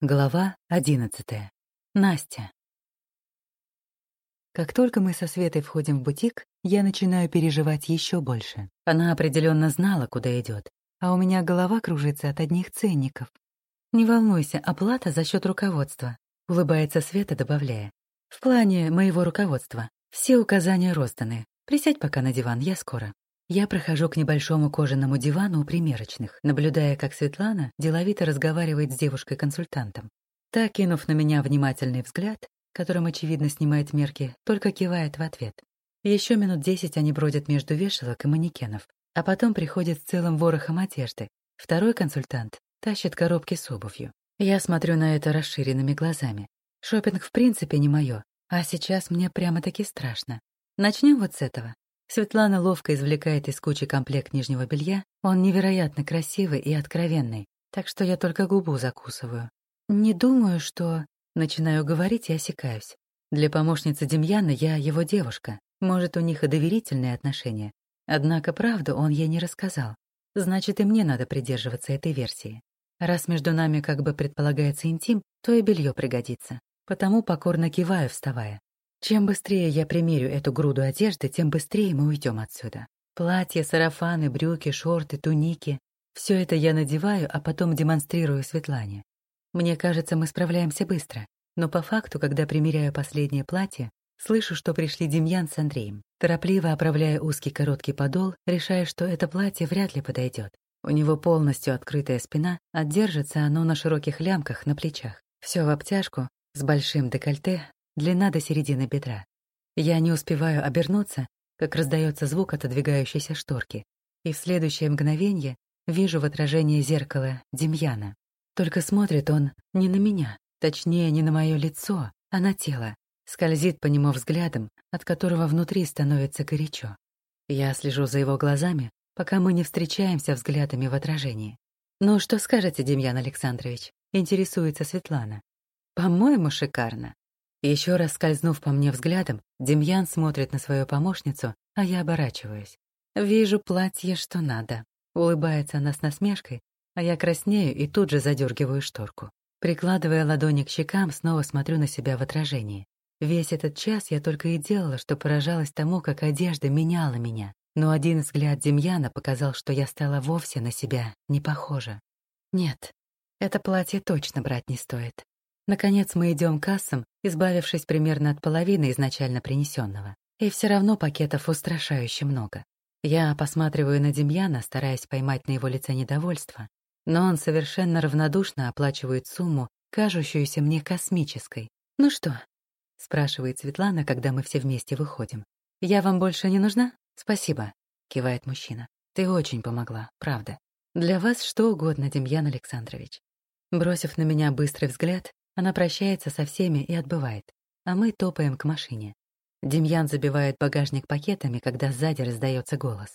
Глава одиннадцатая. Настя. Как только мы со Светой входим в бутик, я начинаю переживать еще больше. Она определенно знала, куда идет, а у меня голова кружится от одних ценников. «Не волнуйся, оплата за счет руководства», — улыбается Света, добавляя. «В плане моего руководства. Все указания розданы. Присядь пока на диван, я скоро». Я прохожу к небольшому кожаному дивану у примерочных, наблюдая, как Светлана деловито разговаривает с девушкой-консультантом. Та, кинув на меня внимательный взгляд, которым, очевидно, снимает мерки, только кивает в ответ. Еще минут десять они бродят между вешалок и манекенов, а потом приходит с целым ворохом одежды. Второй консультант тащит коробки с обувью. Я смотрю на это расширенными глазами. Шопинг в принципе не мое, а сейчас мне прямо-таки страшно. Начнем вот с этого. Светлана ловко извлекает из кучи комплект нижнего белья. Он невероятно красивый и откровенный, так что я только губу закусываю. Не думаю, что... Начинаю говорить и осекаюсь. Для помощницы Демьяна я его девушка. Может, у них и доверительные отношения. Однако правду он ей не рассказал. Значит, и мне надо придерживаться этой версии. Раз между нами как бы предполагается интим, то и белье пригодится. Потому покорно киваю, вставая. Чем быстрее я примерю эту груду одежды, тем быстрее мы уйдем отсюда. Платья, сарафаны, брюки, шорты, туники — все это я надеваю, а потом демонстрирую Светлане. Мне кажется, мы справляемся быстро. Но по факту, когда примеряю последнее платье, слышу, что пришли Демьян с Андреем. Торопливо оправляя узкий короткий подол, решая, что это платье вряд ли подойдет. У него полностью открытая спина, а держится оно на широких лямках на плечах. Все в обтяжку, с большим декольте, длина до середины бедра. Я не успеваю обернуться, как раздается звук отодвигающейся шторки, и в следующее мгновение вижу в отражении зеркала Демьяна. Только смотрит он не на меня, точнее, не на мое лицо, а на тело, скользит по нему взглядом, от которого внутри становится горячо. Я слежу за его глазами, пока мы не встречаемся взглядами в отражении. «Ну, что скажете, Демьян Александрович?» — интересуется Светлана. «По-моему, шикарно. Еще раз скользнув по мне взглядом, Демьян смотрит на свою помощницу, а я оборачиваюсь. «Вижу платье, что надо». Улыбается она с насмешкой, а я краснею и тут же задергиваю шторку. Прикладывая ладони к щекам, снова смотрю на себя в отражении. Весь этот час я только и делала, что поражалась тому, как одежда меняла меня. Но один взгляд Демьяна показал, что я стала вовсе на себя не похожа. Нет, это платье точно брать не стоит. Наконец мы идем к кассам, избавившись примерно от половины изначально принесенного. И все равно пакетов устрашающе много. Я посматриваю на Демьяна, стараясь поймать на его лице недовольство, но он совершенно равнодушно оплачивает сумму, кажущуюся мне космической. «Ну что?» — спрашивает Светлана, когда мы все вместе выходим. «Я вам больше не нужна?» «Спасибо», — кивает мужчина. «Ты очень помогла, правда. Для вас что угодно, Демьян Александрович». Бросив на меня быстрый взгляд, она прощается со всеми и отбывает, а мы топаем к машине. Демьян забивает багажник пакетами, когда сзади раздается голос.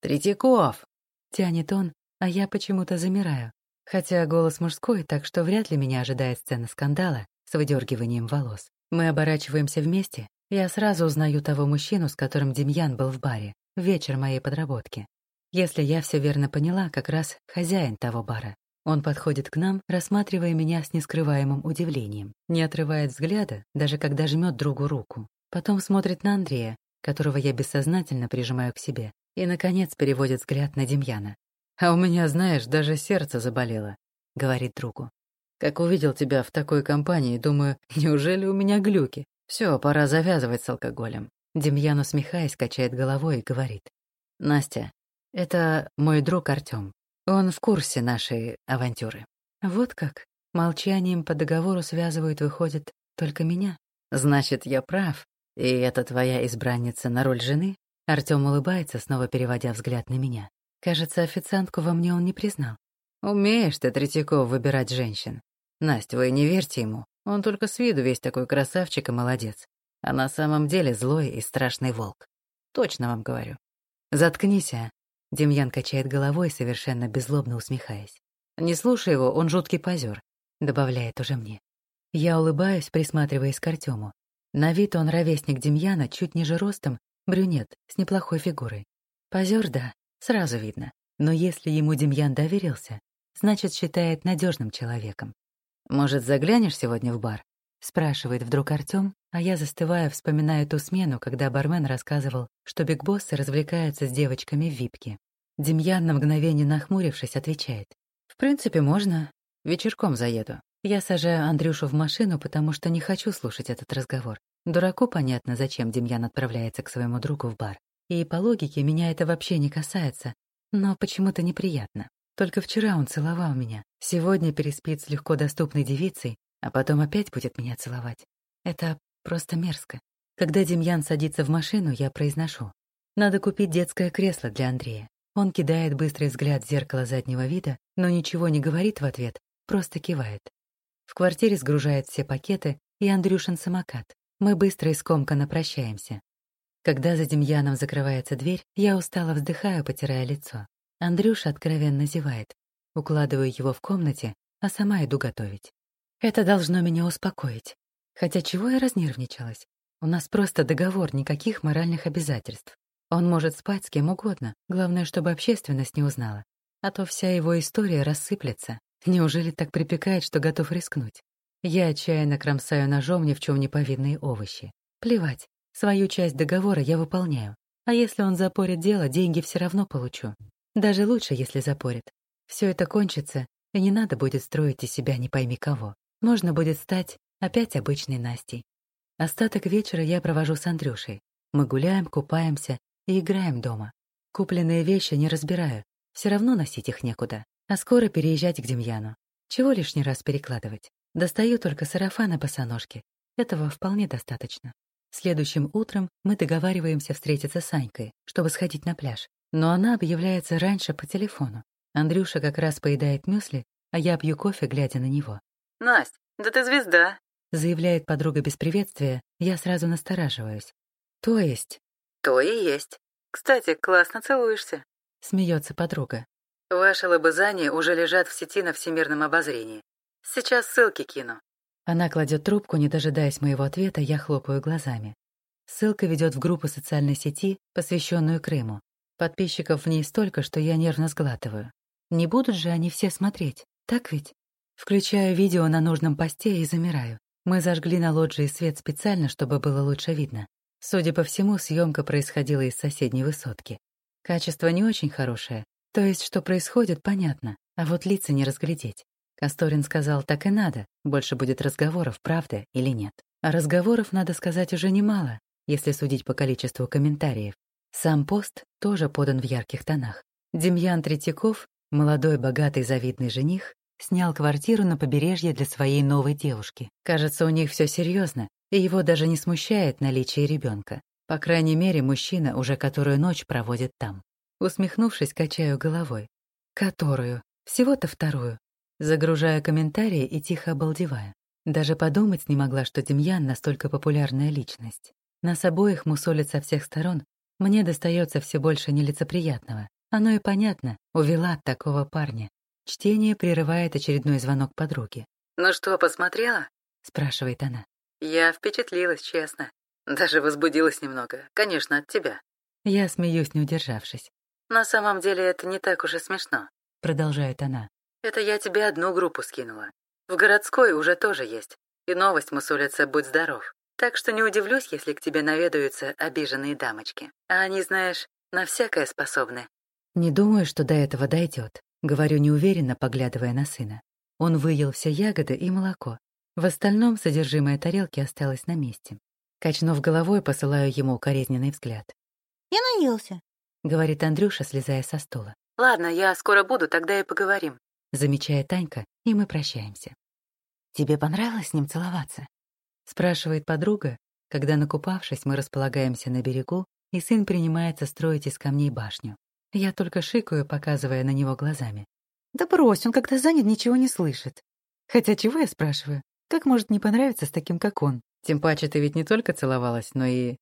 «Третьяков!» — тянет он, а я почему-то замираю. Хотя голос мужской, так что вряд ли меня ожидает сцена скандала с выдергиванием волос. Мы оборачиваемся вместе, я сразу узнаю того мужчину, с которым Демьян был в баре, вечер моей подработки. Если я все верно поняла, как раз хозяин того бара. Он подходит к нам, рассматривая меня с нескрываемым удивлением, не отрывает взгляда, даже когда жмет другу руку. Потом смотрит на Андрея, которого я бессознательно прижимаю к себе, и, наконец, переводит взгляд на Демьяна. «А у меня, знаешь, даже сердце заболело», — говорит другу. «Как увидел тебя в такой компании, думаю, неужели у меня глюки? Все, пора завязывать с алкоголем». Демьян, усмехаясь, качает головой и говорит. «Настя, это мой друг Артём. Он в курсе нашей авантюры. Вот как? Молчанием по договору связывают, выходит, только меня. Значит, я прав. И это твоя избранница на роль жены? Артём улыбается, снова переводя взгляд на меня. Кажется, официантку во мне он не признал. Умеешь ты, Третьяков, выбирать женщин. Настя, вы не верьте ему. Он только с виду весь такой красавчик и молодец. А на самом деле злой и страшный волк. Точно вам говорю. Заткнись, а. Демьян качает головой, совершенно беззлобно усмехаясь. «Не слушай его, он жуткий позер», — добавляет уже мне. Я улыбаюсь, присматриваясь к Артему. На вид он ровесник Демьяна, чуть ниже ростом, брюнет, с неплохой фигурой. Позер, да, сразу видно. Но если ему Демьян доверился, значит, считает надежным человеком. «Может, заглянешь сегодня в бар?» — спрашивает вдруг Артём, а я застываю, вспоминая ту смену, когда бармен рассказывал, что бигбоссы развлекаются с девочками в випке. Демьян, на мгновение нахмурившись, отвечает. «В принципе, можно. Вечерком заеду. Я сажаю Андрюшу в машину, потому что не хочу слушать этот разговор. Дураку понятно, зачем Демьян отправляется к своему другу в бар. И по логике меня это вообще не касается, но почему-то неприятно. Только вчера он целовал меня, сегодня переспит с легко доступной девицей, а потом опять будет меня целовать. Это просто мерзко. Когда Демьян садится в машину, я произношу. Надо купить детское кресло для Андрея. Он кидает быстрый взгляд в зеркало заднего вида, но ничего не говорит в ответ, просто кивает. В квартире сгружает все пакеты и Андрюшин самокат. Мы быстро и скомканно прощаемся. Когда за Демьяном закрывается дверь, я устало вздыхаю, потирая лицо. Андрюша откровенно зевает. Укладываю его в комнате, а сама иду готовить. Это должно меня успокоить. Хотя чего я разнервничалась? У нас просто договор, никаких моральных обязательств. Он может спать с кем угодно, главное, чтобы общественность не узнала. А то вся его история рассыплется. Неужели так припекает, что готов рискнуть? Я отчаянно кромсаю ножом ни в чем не повинные овощи. Плевать, свою часть договора я выполняю. А если он запорит дело, деньги все равно получу. Даже лучше, если запорит. Все это кончится, и не надо будет строить из себя не пойми кого. Можно будет стать опять обычной Настей. Остаток вечера я провожу с Андрюшей. Мы гуляем, купаемся и играем дома. Купленные вещи не разбираю, все равно носить их некуда. А скоро переезжать к Демьяну. Чего лишний раз перекладывать? Достаю только сарафан босоножки. Этого вполне достаточно. Следующим утром мы договариваемся встретиться с Анькой, чтобы сходить на пляж. Но она объявляется раньше по телефону. Андрюша как раз поедает мюсли, а я пью кофе, глядя на него. «Насть, да ты звезда!» Заявляет подруга без приветствия, я сразу настораживаюсь. «То есть?» «То и есть. Кстати, классно целуешься», — смеется подруга. Ваши лобызания уже лежат в сети на всемирном обозрении. Сейчас ссылки кину. Она кладет трубку, не дожидаясь моего ответа, я хлопаю глазами. Ссылка ведет в группу социальной сети, посвященную Крыму. Подписчиков в ней столько, что я нервно сглатываю. Не будут же они все смотреть, так ведь? Включаю видео на нужном посте и замираю. Мы зажгли на лоджии свет специально, чтобы было лучше видно. Судя по всему, съемка происходила из соседней высотки. Качество не очень хорошее, то есть, что происходит, понятно, а вот лица не разглядеть. Касторин сказал, так и надо, больше будет разговоров, правда или нет. А разговоров, надо сказать, уже немало, если судить по количеству комментариев. Сам пост тоже подан в ярких тонах. Демьян Третьяков, молодой, богатый, завидный жених, снял квартиру на побережье для своей новой девушки. Кажется, у них все серьезно, и его даже не смущает наличие ребенка. По крайней мере, мужчина уже которую ночь проводит там. Усмехнувшись, качаю головой. Которую? Всего-то вторую. Загружая комментарии и тихо обалдевая. Даже подумать не могла, что Демьян настолько популярная личность. Нас обоих мусолят со всех сторон. Мне достается все больше нелицеприятного. Оно и понятно, увела от такого парня. Чтение прерывает очередной звонок подруги. «Ну что, посмотрела?» — спрашивает она. «Я впечатлилась, честно. Даже возбудилась немного. Конечно, от тебя». Я смеюсь, не удержавшись. На самом деле это не так уж и смешно. Продолжает она. Это я тебе одну группу скинула. В городской уже тоже есть. И новость мусолится «Будь здоров». Так что не удивлюсь, если к тебе наведаются обиженные дамочки. А они, знаешь, на всякое способны. Не думаю, что до этого дойдет. Говорю неуверенно, поглядывая на сына. Он выел все ягоды и молоко. В остальном содержимое тарелки осталось на месте. Качнув головой, посылаю ему укоризненный взгляд. «Я наелся», — говорит Андрюша, слезая со стула. «Ладно, я скоро буду, тогда и поговорим», — замечает Танька, и мы прощаемся. «Тебе понравилось с ним целоваться?» — спрашивает подруга, когда, накупавшись, мы располагаемся на берегу, и сын принимается строить из камней башню. Я только шикаю, показывая на него глазами. «Да брось, он когда занят, ничего не слышит. Хотя чего я спрашиваю? Как может не понравиться с таким, как он? Тем паче ты ведь не только целовалась, но и...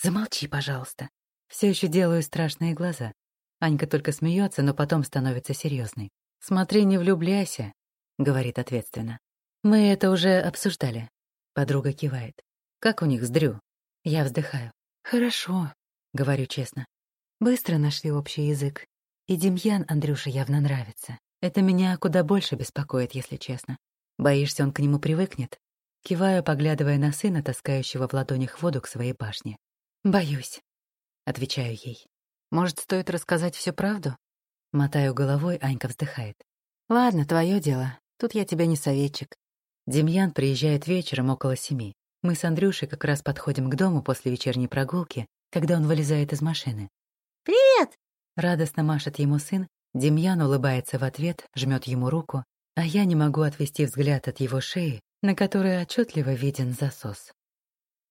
Замолчи, пожалуйста. Все еще делаю страшные глаза. Анька только смеется, но потом становится серьезной. «Смотри, не влюбляйся», — говорит ответственно. «Мы это уже обсуждали». Подруга кивает. «Как у них с Дрю?» Я вздыхаю. «Хорошо», — говорю честно. Быстро нашли общий язык. И Демьян Андрюше явно нравится. Это меня куда больше беспокоит, если честно. Боишься, он к нему привыкнет? Киваю, поглядывая на сына, таскающего в ладонях воду к своей башне. «Боюсь», — отвечаю ей. «Может, стоит рассказать всю правду?» Мотаю головой, Анька вздыхает. «Ладно, твое дело. Тут я тебе не советчик». Демьян приезжает вечером около семи. Мы с Андрюшей как раз подходим к дому после вечерней прогулки, когда он вылезает из машины. «Привет!» — радостно машет ему сын. Демьян улыбается в ответ, жмет ему руку, а я не могу отвести взгляд от его шеи, на которой отчетливо виден засос.